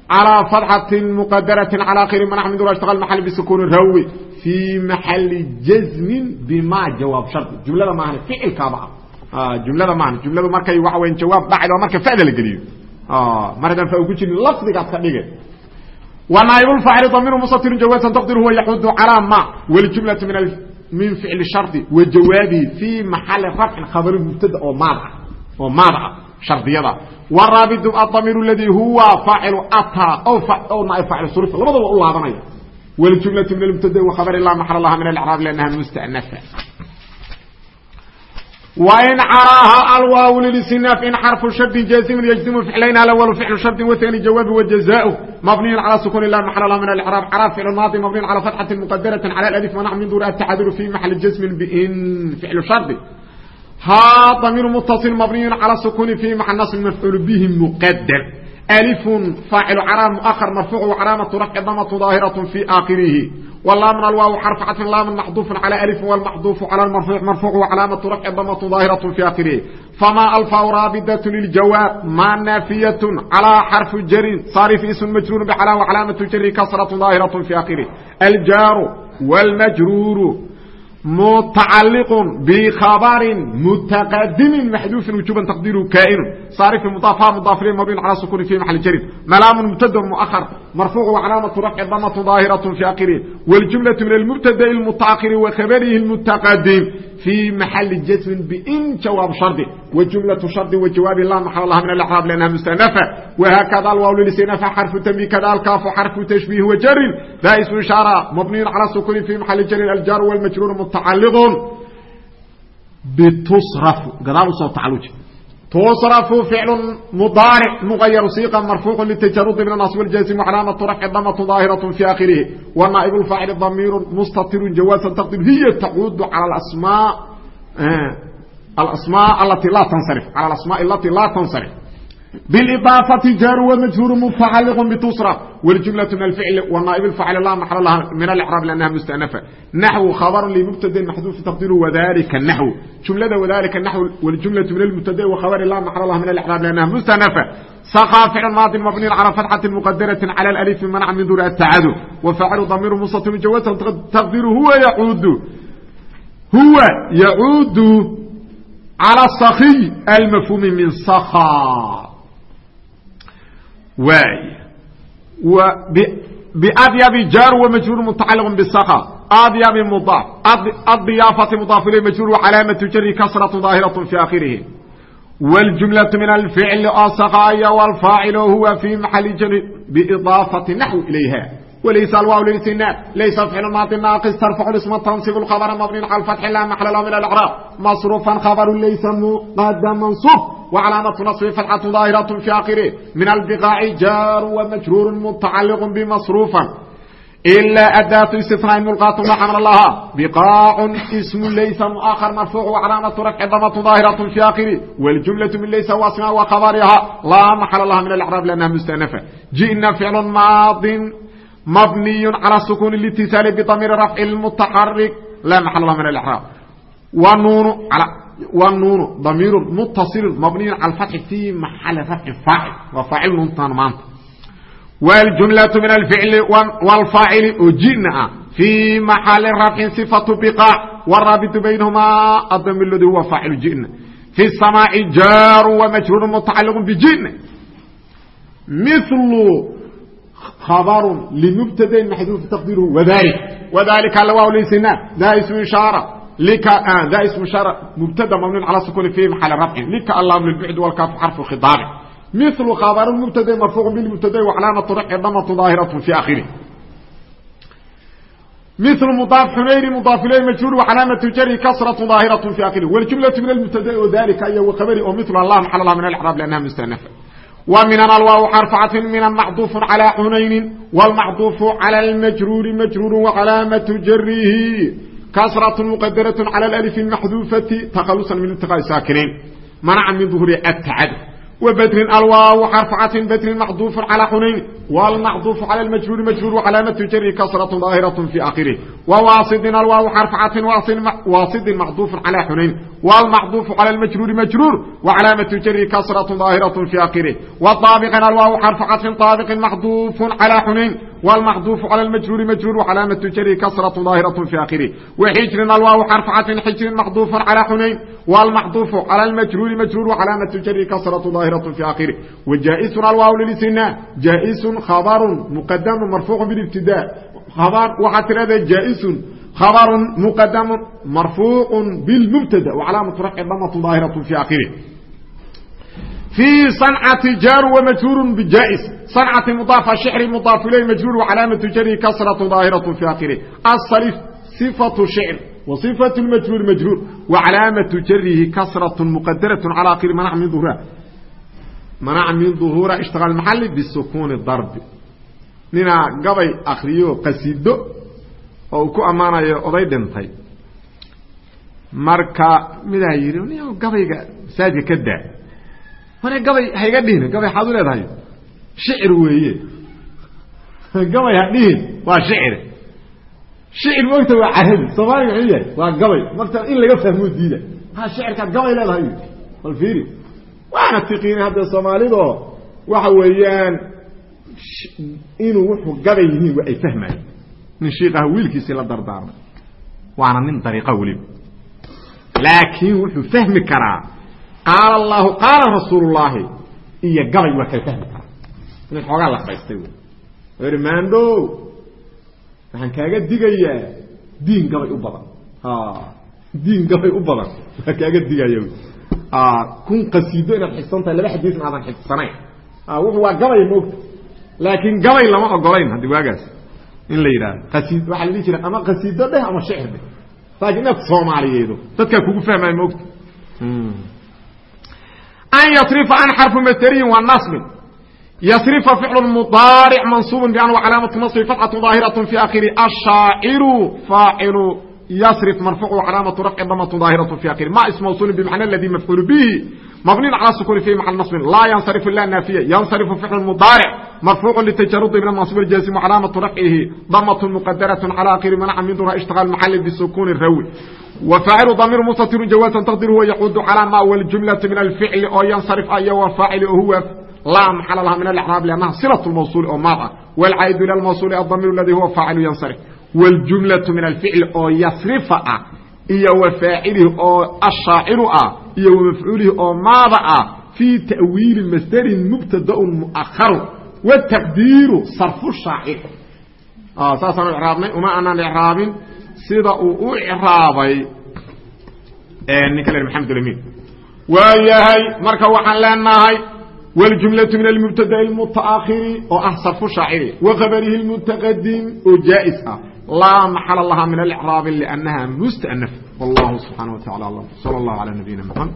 على فتحة مقدرة على آخر منع من دور اشتغل محل بسكون الروي في محل جزم بما جواب شرط جملة ما هي فعل كابع آه جملة ما هي جملة ما كي وحوين جواب بعد وما كفاء لقليل mar haddaan fa ugu jirin lafdigaad ka dhige ونائب الفاعل ضمير مستتر جوازا تقدر هو يحد على ما والجملة من من فعل الشرط وجوابه في محل رفع خبر مبتدا او ماضع او ماضع شرطيدا والرابط الضمير الذي هو فاعل اتى او فاعل او نائب فاعل صرف لبدوا الله بنيا والجملة من المبتدا وخبر الله محل الله من الاعراب لانها مستأنفة wain caraaha alwaaw lilisnaafin xarfu shardin jaasimin yajzimu ficlayn alawalu ficlu shardin watani jawaabi wajazau mabniyin calaa sukuuni lahi maxallah min alcraab caraab ficlu maadi mabniyin calaa fatxatin muqadaratin cala alif manax min duuri atacaduru fi maxali jasmin bin ficlu shardi ha damiir mutasil mabniyin calaa sukuuni fi maxa nasbi mafcuul bihi muqadar alifun faacil caraab muahar marfuucu calaamatu rafci damatu daahiratun fii aakhirihi walaamna alwaaw xarfu cadfin laaman maxduufun calaa alifin walmaxduufu cala marfuuc marfuucu calaamatu rafci damatu daahiratun fii aakhirihi famaa alfaau raabidatu liljawaab maa naafiyatun calaa xarfu jarin saarif ism majruurun bicalaa wacalaamatu jari kasratu daahiratun fii aakhirihi aljaaru wاlmajruuru mتacaliq bkabri mutaqadimi maxdufi wujuba tqdiru kan saari mdaa mdaa mabni al sukuni i maal jari malaam mubtad mr ملام مبتدا مؤخر مرفوع وعلامه رفع ضمه ظاهره في اخره والجمله من المبتدا المتاخر وخبره المتقدم في محل جزم بإن جواب شرط وجملة شرط وجواب الله محل الله من الإعراب لأنها مستأنفة وهكذا الواو للاستئناف حرف تنبيه كذا الكاف حرف تشبيه وجر ذا اسم إشارة مبني على السكون في محل جر الجار والمجرور متعلق بتصرف قدام صوت تعلج تصرف فعل مضارع مغير صيغا مرفوع للتجرد من النصب والجازم وعلامة رفع ضمة ظاهرة في آخره والنائب الفاعل الضمير مستتر جوازا تقدير هي تعود على الأسماء آه الأسماء التي لا تنصرف على الأسماء التي لا تنصرف باإضاaفة jاr وmجهور متacلق بتصرف والجملة من الفعل ونائب الفعل لا محل لha من الإعراب لأنها مستأنفة نحو خبر لمبتد محذوف تقدير وذلك النحو جملada وذلك النحو والجملة من المبتد وخبر لا محل لha من الإعراب لأنها مستأنفة سقى فعل ماضي مبني على فتحة مقدرة على الألف منع من dور التعد وفاعل ضمير مستتر جواز تقدير هو يعود هو يعود على الصخي المفهوم من صخا waay بأdيب jاr وmجrور متacalق بsخا أdيب مضاaف الضyاaفة مضاaف إليه مجrور وcلاaمة jر كسرة ظاaهرة في آkخiرiه والجملة من الفعل oo sقاya والفاaعل هو في محل jر بإضاaفة نحو إليها وليس الواو للاستئناف ليس فعل ماضي ناقص ترفع الاسم تنصب الخبر مبني على الفتح لا محل له من الاعراب مصروفا خبر ليس مقدم منصوب وعلامة نصب فتحة ظاهرة في آخره من البقاع جار ومجرور متعلق بمصروفا إلا أداة استثناء ملقاة لا حمل لها بقاع اسم ليس مؤخر مرفوع وعلامة رفع ضمة ظاهرة في آخره والجملة من ليس واسمها وخبرها لا محل لها من الإعراب لأنها مستأنفة جئنا فعل ماض مبني على السكون الاتصال بضمير رفع المتحرك لا محل لها من الإعراب ونون على والنون ضمير متصل مبني على الفتح في محل رفع فاعل وفاعل نونتان مانت والجملة من الفعل والفاعل وجئنا في محل رفع صفة بقاع والرابط بينهما الضمير الذي هو فاعل جئنا في السماء جار ومجرور متعلق بجئنا br lmbtadain maxduuf taqdiru wali waalika alla waa laysanaa daa ismu ishaara mubtada mamnuun cala sukuni fi maxal rafcin lika allam lilbucd walkaafu xarfu khiaabi milu khabar mubtadai marfuuqu bilmubtadai waclaanatu rafci dhamatu daahiratu fi akhiri milu mudaaf xunayri mudaafiley majhuul wacalaamatu jari kasratu daahiratu fi akhiri wljumlatu min almubtadai oo dalika iyo waqabari oo milu allah maxal lah min alcraab liannaha mustanafa الله من الإعراب لأنها مستأنفة ومن الواو حرف عطف من معطوف على حنين والمعطوف على المجرور مجرور وعلامة جره كسرة مقدرة على الألف المحذوفة تخلصا من التقاء ساكنين منع من ظهور التعد وبدر الواو حرف عطف بدر معطوف على حنين والمعطوف على المجرور مجرور وعلامة جره كسرة ظاهرة في آخره وواصد الواو حرف عطف واصد معطوف على حنين والمعطوف على المجرور مجرور وعلامة جره كسرة ظاهرة في آخره والطابق الواو حرف عطف طابق محذوف على حنين والمحذوف على المجرور مجرور وعلامة جره كسرة ظاهرة في آخره وحجر الواو حرف عطف حجر محذوف على حنين والمحذوف على المجرور مجرور وعلامة جره كسرة ظاهرة في آخره وجائز الواو للسنة جائز خبر مقدم مرفوع بالابتداء خبر waxaa tirahda jaaئز خبر مقدم مرفوع بالمبتدا وعلامة رفع ضمة ظاهرة في آخره في صنعة جار ومجرور بجائز صنعة مضاف شعر مضاف إليه مجرور وعلامة جره كسرة ظاهرة في آخره الصرف صفة شعر وصفة المجرور مجرور وعلامة جره كسرة مقدرة على آخر منع من ظهورها منع من ظهورها اشتغل المحل بالسكون الضرب ninaa gabay akriyo qasido oo uu ku ammaanayo oday dhintay marka midaa yidhi ni gabayga masaajidka ka daa ane gabay hayga dhihin gabay xaad u leedahay. Shicir weeye. Gabay ha dhihin waa shicir. Shicir mogta waa carabi soomaaliga muxuu yahay waa gabay. Marta in laga fahmoo diida ha shicirkaad gabay leedahay. Bal fiiri. Waana tiqiinay hadda soomaalido waxa weeyaan inuu wuxuu gabay yihiin waa ay fahmayeen nin shiikaha wiilkiisii la dardaarmay. Waana nin dariiqa weliba laakiin wuxuu fahmi karaa qaala allahu qaala rasuulullaahi iyo gabay waa kala fahmi karaa nin xoogaa laqbaystay wy eri maandho waxaan kaaga digayaa diin gabay u badan diin gabay u badan waa kaaga digaya kun qasiido inaad xifsan tahay laba xadiisna aadan xifsanayn wuxuu waa gabay moogta laakiin gabay lama ogolayn haddi waagaas in la yidhaahdo qasiid waxaa la dhihi jira ama qasiido dheh ama shicir dheh laakiin inaad soomaaliyeedo dadkaa kugu fahmaya moogta an yasrifa an xarfu masderiyin waa nasbin yasrifa ficlu mudaaric mansuubun bianhu calaamatu nasbi fatxatu daahiratu fi akhiri ashaaciru faacilu ysrif marfuucu calaamatu rafci damatu daahiratu fi akhiri ma ismawsuulin bimacna aladi mafcuulu bihi mabnin cala sukuni fi macal nasbin laa yansarifu ila naafiya yansarifu ficlu mudaaric marfuucu litajarudi min mansuub aljaasimu calaamatu rafcihi damatun muqadaratu cala akhiri manaca min duna ishtiqaal macalin bisukuni rawi الروي وفاعل ضمير مستتر جوازا تقديره ويعود على ما اول جمله من الفعل او ينصرف اي وفاعل هو لا محل لها من الاعراب لانها صله الموصول او ماضى والعائد الى الموصول الضمير الذي هو فاعل ينصرف والجمله من الفعل او يصرف iyo وفاacilhi oo الشhaaciru ah iyo ومفcuulihi oo maada ah فيi تأwiili masdrin مbtadaء مؤaharu وتqdiiru صarفu shaacir saasaan raabnay uma aanaan raabin sida uu u raabay ninka l mxamed اmin waa yahay marka waxaan leenahay والجuملة من المبتدأ المتأkhiri oo ah صرفu shaaciri وkبرhi المتqdim oo jaaئز ah لا محل لها من الإعراب لأنها مستأنف والله سبحانه وتعالى الله صلى الله على نبينا محمد